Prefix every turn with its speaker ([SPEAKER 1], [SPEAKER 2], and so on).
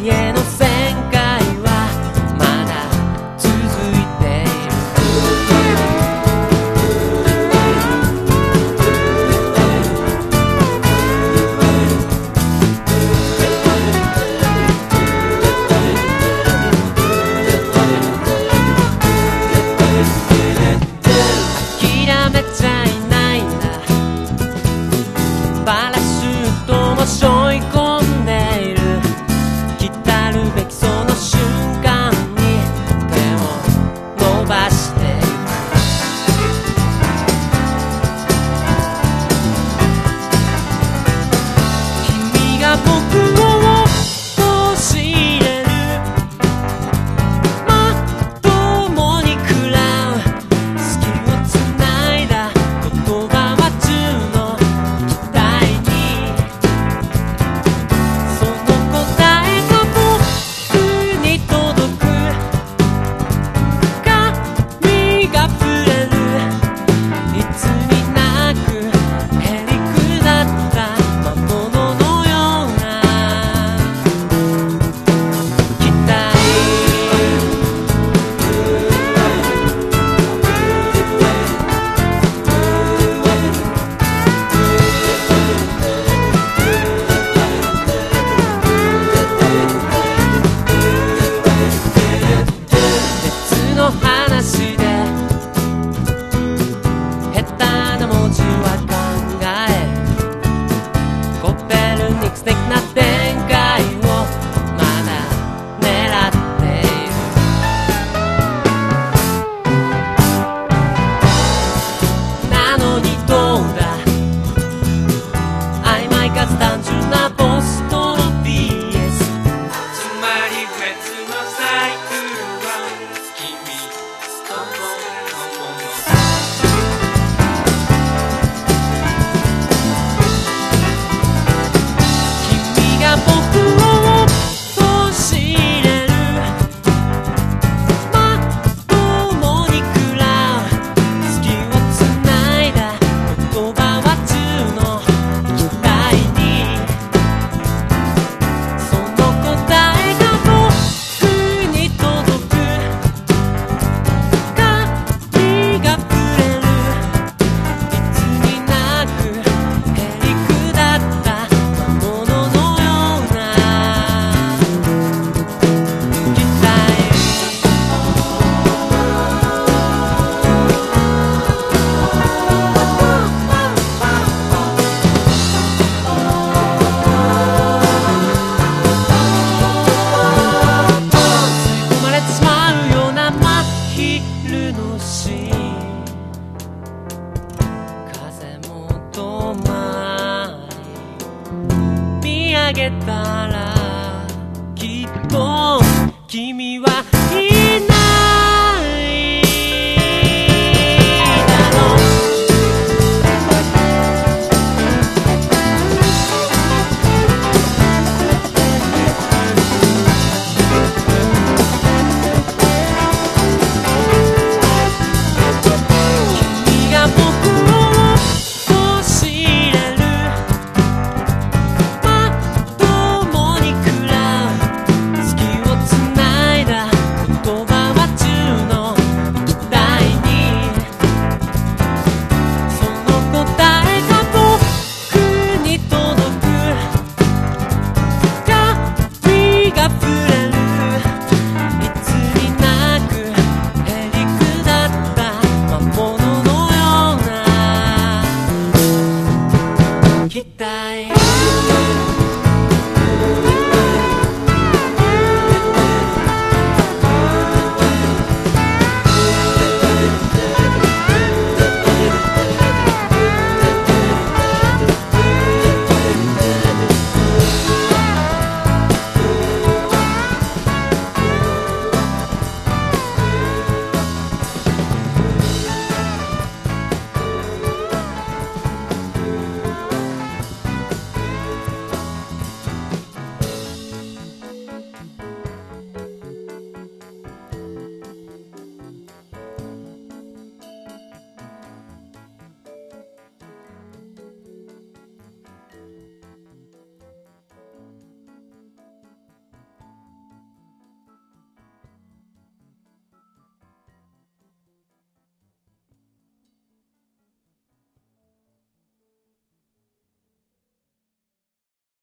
[SPEAKER 1] Yeah. think nothing. しい。風も止まり。見上げたらきっと君はいい Kita